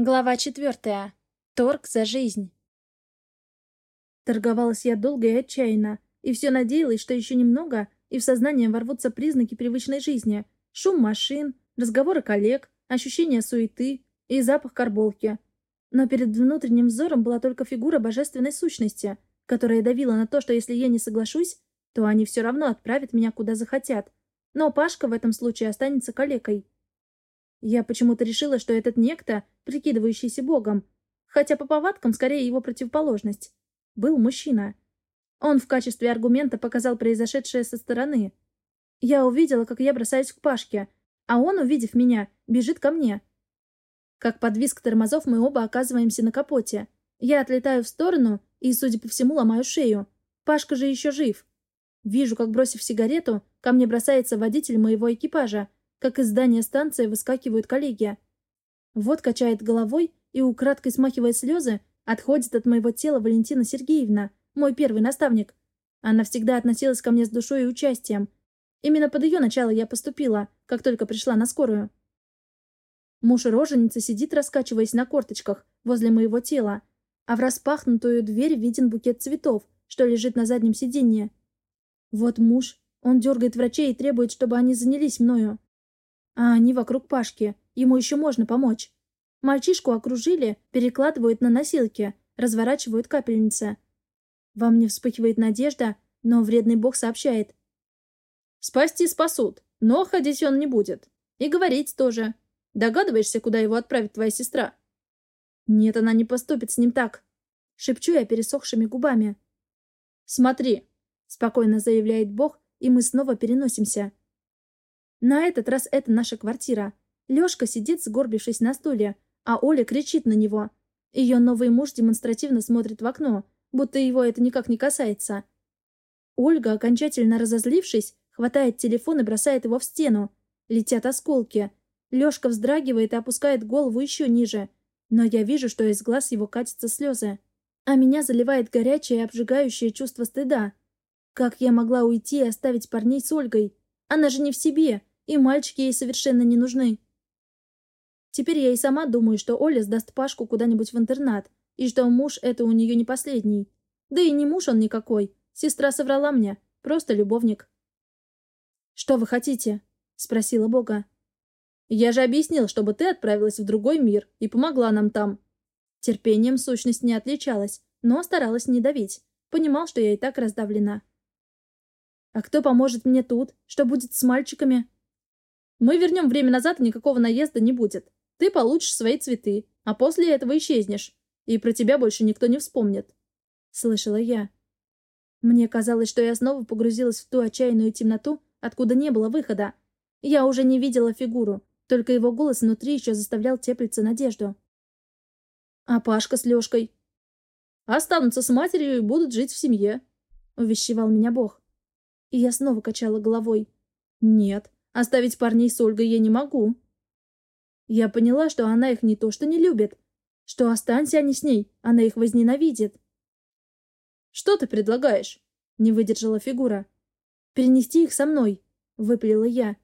Глава четвертая. Торг за жизнь. Торговалась я долго и отчаянно, и все надеялась, что еще немного, и в сознание ворвутся признаки привычной жизни. Шум машин, разговоры коллег, ощущение суеты и запах карболки. Но перед внутренним взором была только фигура божественной сущности, которая давила на то, что если я не соглашусь, то они все равно отправят меня куда захотят. Но Пашка в этом случае останется калекой. Я почему-то решила, что этот некто, прикидывающийся богом, хотя по повадкам скорее его противоположность, был мужчина. Он в качестве аргумента показал произошедшее со стороны. Я увидела, как я бросаюсь к Пашке, а он, увидев меня, бежит ко мне. Как под визг тормозов мы оба оказываемся на капоте. Я отлетаю в сторону и, судя по всему, ломаю шею. Пашка же еще жив. Вижу, как, бросив сигарету, ко мне бросается водитель моего экипажа, как из здания станции выскакивают коллеги. Вот качает головой и, украдкой смахивая слезы, отходит от моего тела Валентина Сергеевна, мой первый наставник. Она всегда относилась ко мне с душой и участием. Именно под ее начало я поступила, как только пришла на скорую. Муж роженицы сидит, раскачиваясь на корточках, возле моего тела, а в распахнутую дверь виден букет цветов, что лежит на заднем сиденье. Вот муж, он дергает врачей и требует, чтобы они занялись мною. А они вокруг Пашки. Ему еще можно помочь. Мальчишку окружили, перекладывают на носилки, разворачивают капельницы. Во мне вспыхивает надежда, но вредный бог сообщает. «Спасти спасут, но ходить он не будет. И говорить тоже. Догадываешься, куда его отправит твоя сестра?» «Нет, она не поступит с ним так», — шепчу я пересохшими губами. «Смотри», — спокойно заявляет бог, и мы снова переносимся. На этот раз это наша квартира. Лёшка сидит, сгорбившись на стуле, а Оля кричит на него. Ее новый муж демонстративно смотрит в окно, будто его это никак не касается. Ольга, окончательно разозлившись, хватает телефон и бросает его в стену. Летят осколки. Лёшка вздрагивает и опускает голову еще ниже. Но я вижу, что из глаз его катятся слезы. А меня заливает горячее и обжигающее чувство стыда. Как я могла уйти и оставить парней с Ольгой? Она же не в себе и мальчики ей совершенно не нужны. Теперь я и сама думаю, что Оля сдаст Пашку куда-нибудь в интернат, и что муж это у нее не последний. Да и не муж он никакой. Сестра соврала мне. Просто любовник. «Что вы хотите?» — спросила Бога. «Я же объяснил, чтобы ты отправилась в другой мир и помогла нам там». Терпением сущность не отличалась, но старалась не давить. Понимал, что я и так раздавлена. «А кто поможет мне тут? Что будет с мальчиками?» Мы вернем время назад, и никакого наезда не будет. Ты получишь свои цветы, а после этого исчезнешь. И про тебя больше никто не вспомнит. Слышала я. Мне казалось, что я снова погрузилась в ту отчаянную темноту, откуда не было выхода. Я уже не видела фигуру, только его голос внутри еще заставлял теплиться надежду. А Пашка с Лешкой? Останутся с матерью и будут жить в семье, увещевал меня Бог. И я снова качала головой. Нет, Оставить парней с Ольгой я не могу. Я поняла, что она их не то что не любит, что останься они с ней, она их возненавидит. «Что ты предлагаешь?» — не выдержала фигура. «Перенести их со мной», — выпалила я.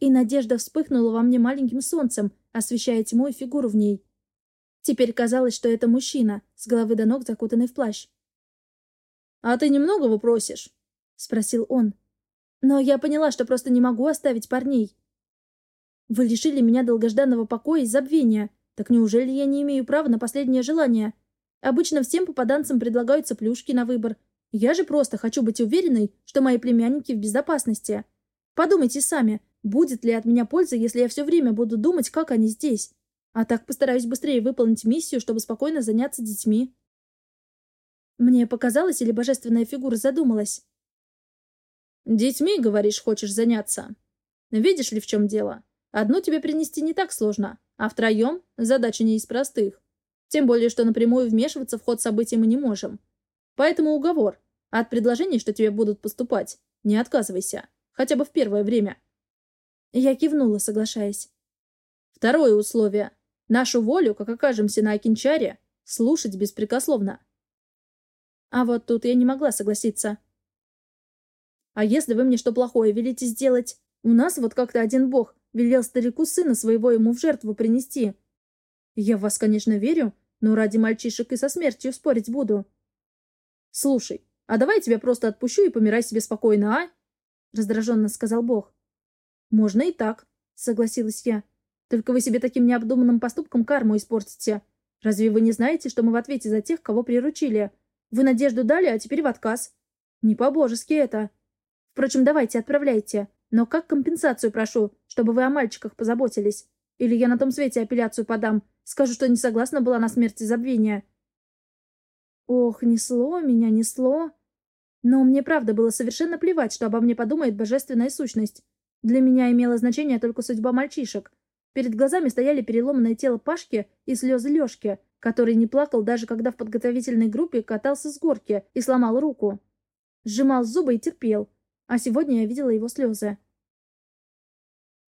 И надежда вспыхнула во мне маленьким солнцем, освещая тьму и фигуру в ней. Теперь казалось, что это мужчина, с головы до ног закутанный в плащ. «А ты немного выпросишь?» — спросил он. Но я поняла, что просто не могу оставить парней. Вы лишили меня долгожданного покоя и забвения. Так неужели я не имею права на последнее желание? Обычно всем попаданцам предлагаются плюшки на выбор. Я же просто хочу быть уверенной, что мои племянники в безопасности. Подумайте сами, будет ли от меня польза, если я все время буду думать, как они здесь. А так постараюсь быстрее выполнить миссию, чтобы спокойно заняться детьми. Мне показалось, или божественная фигура задумалась. «Детьми, говоришь, хочешь заняться? Видишь ли, в чем дело? Одну тебе принести не так сложно, а втроем задача не из простых. Тем более, что напрямую вмешиваться в ход событий мы не можем. Поэтому уговор. От предложений, что тебе будут поступать, не отказывайся. Хотя бы в первое время». Я кивнула, соглашаясь. Второе условие. Нашу волю, как окажемся на Акинчаре, слушать беспрекословно. А вот тут я не могла согласиться. А если вы мне что плохое велите сделать? У нас вот как-то один бог велел старику сына своего ему в жертву принести. Я в вас, конечно, верю, но ради мальчишек и со смертью спорить буду. Слушай, а давай я тебя просто отпущу и помирай себе спокойно, а? Раздраженно сказал Бог. Можно и так, согласилась я. Только вы себе таким необдуманным поступком карму испортите. Разве вы не знаете, что мы в ответе за тех, кого приручили? Вы надежду дали, а теперь в отказ. Не по-божески это. Впрочем, давайте, отправляйте. Но как компенсацию прошу, чтобы вы о мальчиках позаботились? Или я на том свете апелляцию подам, скажу, что не согласна была на смерть и забвение. Ох, несло меня, несло. Но мне правда было совершенно плевать, что обо мне подумает божественная сущность. Для меня имела значение только судьба мальчишек. Перед глазами стояли переломанное тело Пашки и слезы Лешки, который не плакал даже когда в подготовительной группе катался с горки и сломал руку. Сжимал зубы и терпел. А сегодня я видела его слезы.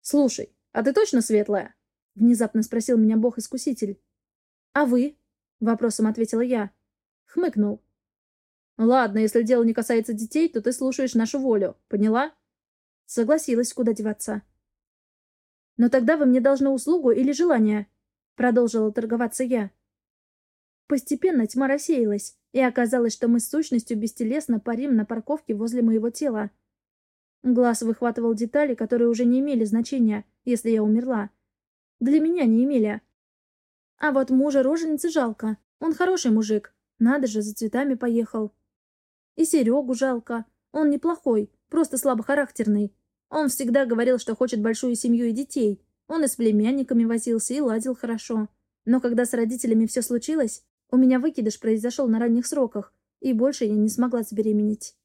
«Слушай, а ты точно светлая?» — внезапно спросил меня бог-искуситель. «А вы?» — вопросом ответила я. Хмыкнул. «Ладно, если дело не касается детей, то ты слушаешь нашу волю. Поняла?» Согласилась, куда деваться. «Но тогда вы мне должны услугу или желание?» Продолжила торговаться я. Постепенно тьма рассеялась, и оказалось, что мы с сущностью бестелесно парим на парковке возле моего тела. Глаз выхватывал детали, которые уже не имели значения, если я умерла. Для меня не имели. А вот мужа роженицы жалко. Он хороший мужик. Надо же, за цветами поехал. И Серегу жалко. Он неплохой, просто слабохарактерный. Он всегда говорил, что хочет большую семью и детей. Он и с племянниками возился, и ладил хорошо. Но когда с родителями все случилось, у меня выкидыш произошел на ранних сроках, и больше я не смогла забеременеть.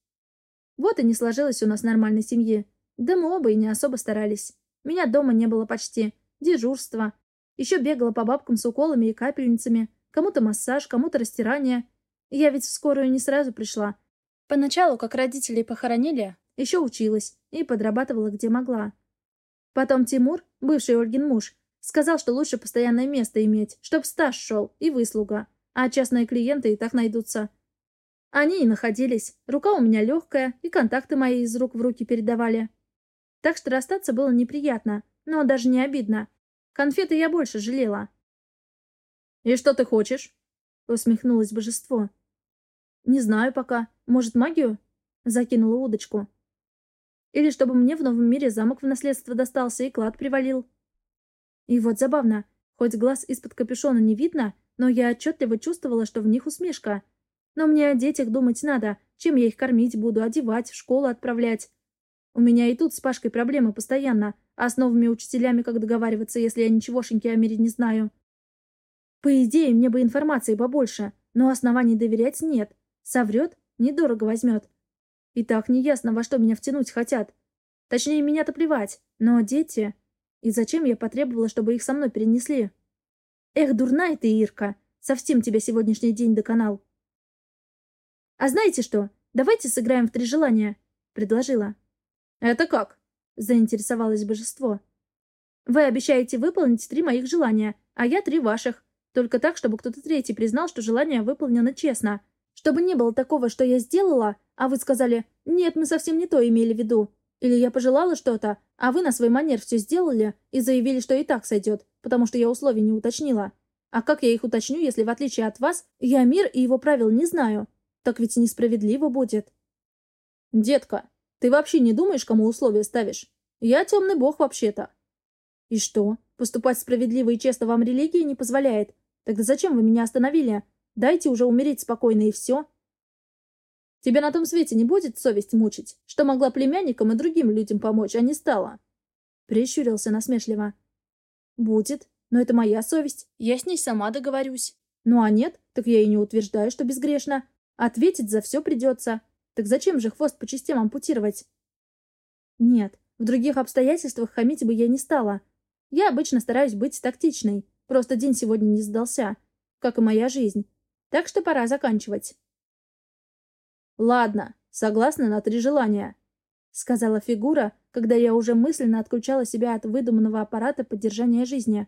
Вот и не сложилось у нас нормальной семьи. Да мы оба и не особо старались. Меня дома не было почти. Дежурство. Еще бегала по бабкам с уколами и капельницами. Кому-то массаж, кому-то растирание. Я ведь в скорую не сразу пришла. Поначалу, как родителей похоронили, еще училась и подрабатывала где могла. Потом Тимур, бывший Ольгин муж, сказал, что лучше постоянное место иметь, чтоб стаж шел и выслуга, а частные клиенты и так найдутся. Они и находились. Рука у меня легкая, и контакты мои из рук в руки передавали. Так что расстаться было неприятно, но даже не обидно. Конфеты я больше жалела. «И что ты хочешь?» — усмехнулось божество. «Не знаю пока. Может, магию?» — закинула удочку. «Или чтобы мне в новом мире замок в наследство достался и клад привалил». И вот забавно. Хоть глаз из-под капюшона не видно, но я отчетливо чувствовала, что в них усмешка — но мне о детях думать надо, чем я их кормить буду, одевать, в школу отправлять. У меня и тут с Пашкой проблемы постоянно, а с новыми учителями как договариваться, если я ничегошеньки о мире не знаю. По идее, мне бы информации побольше, но оснований доверять нет. Соврет, недорого возьмет. И так неясно, во что меня втянуть хотят. Точнее, меня-то плевать, но дети... И зачем я потребовала, чтобы их со мной перенесли? Эх, дурная ты, Ирка, совсем тебя сегодняшний день доконал. «А знаете что? Давайте сыграем в три желания», — предложила. «Это как?» — заинтересовалось божество. «Вы обещаете выполнить три моих желания, а я три ваших. Только так, чтобы кто-то третий признал, что желание выполнено честно. Чтобы не было такого, что я сделала, а вы сказали «нет, мы совсем не то имели в виду». Или я пожелала что-то, а вы на свой манер все сделали и заявили, что и так сойдет, потому что я условий не уточнила. А как я их уточню, если в отличие от вас, я мир и его правил не знаю? Так ведь несправедливо будет. Детка, ты вообще не думаешь, кому условия ставишь? Я темный бог вообще-то. И что? Поступать справедливо и честно вам религия не позволяет. Тогда зачем вы меня остановили? Дайте уже умереть спокойно и все. Тебя на том свете не будет совесть мучить, что могла племянникам и другим людям помочь, а не стала. Прищурился насмешливо. Будет, но это моя совесть. Я с ней сама договорюсь. Ну а нет, так я и не утверждаю, что безгрешно. Ответить за все придется. Так зачем же хвост по частям ампутировать? Нет, в других обстоятельствах хамить бы я не стала. Я обычно стараюсь быть тактичной. Просто день сегодня не сдался. Как и моя жизнь. Так что пора заканчивать. «Ладно, согласна на три желания», — сказала фигура, когда я уже мысленно отключала себя от выдуманного аппарата поддержания жизни.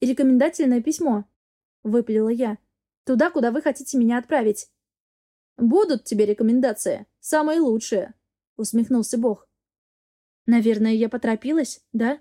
«И рекомендательное письмо», — выпалила я. «Туда, куда вы хотите меня отправить. «Будут тебе рекомендации. Самые лучшие», — усмехнулся Бог. «Наверное, я поторопилась, да?»